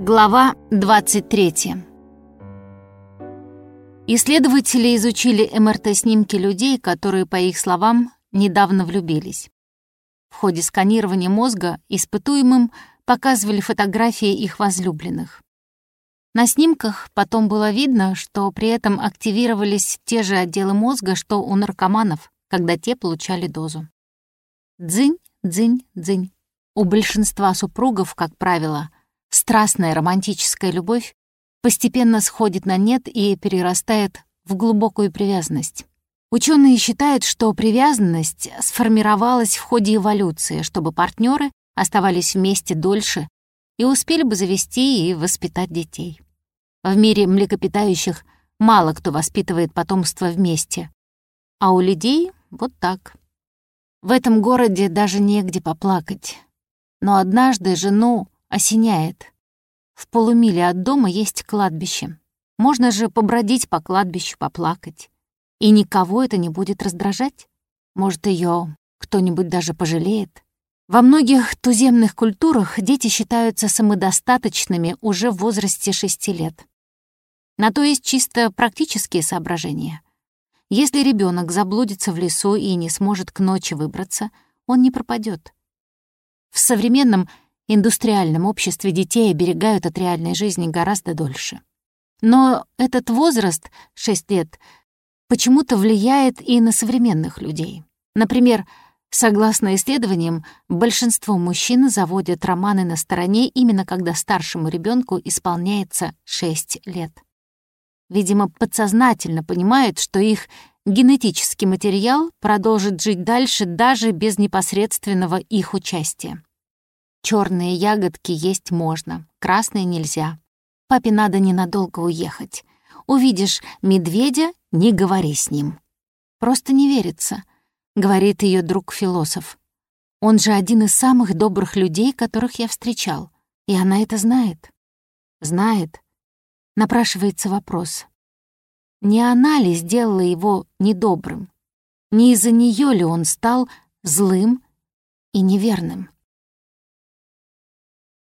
Глава 23. Исследователи изучили МРТ-снимки людей, которые, по их словам, недавно влюбились. В ходе сканирования мозга испытуемым показывали фотографии их возлюбленных. На снимках потом было видно, что при этом активировались те же отделы мозга, что у наркоманов, когда те получали дозу. Дзынь, дзынь, дзынь. У большинства супругов, как правило, страстная романтическая любовь постепенно сходит на нет и перерастает в глубокую привязанность. Ученые считают, что привязанность сформировалась в ходе эволюции, чтобы партнеры оставались вместе дольше и успели бы завести и воспитать детей. В мире млекопитающих мало кто воспитывает потомство вместе, а у людей вот так. В этом городе даже негде поплакать. Но однажды жену осеняет. В полумиле от дома есть кладбище. Можно же побродить по кладбищу, поплакать. И никого это не будет раздражать. Может, ее кто-нибудь даже пожалеет. Во многих туземных культурах дети считаются самодостаточными уже в возрасте шести лет. На то есть чисто практические соображения. Если ребенок заблудится в лесу и не сможет к ночи выбраться, он не пропадет. В современном индустриальном обществе детей оберегают от реальной жизни гораздо дольше. Но этот возраст, 6 лет, почему-то влияет и на современных людей. Например, согласно исследованиям, большинство мужчин заводят романы на стороне именно когда старшему ребенку исполняется 6 лет. Видимо, подсознательно понимают, что их генетический материал продолжит жить дальше даже без непосредственного их участия. Черные ягодки есть можно, красные нельзя. Папе надо ненадолго уехать. Увидишь медведя — не говори с ним. Просто не верится, — говорит ее друг-философ. Он же один из самых добрых людей, которых я встречал. И она это знает. Знает. Напрашивается вопрос. Не она ли сделала его недобрым? Не из-за нее ли он стал злым и неверным?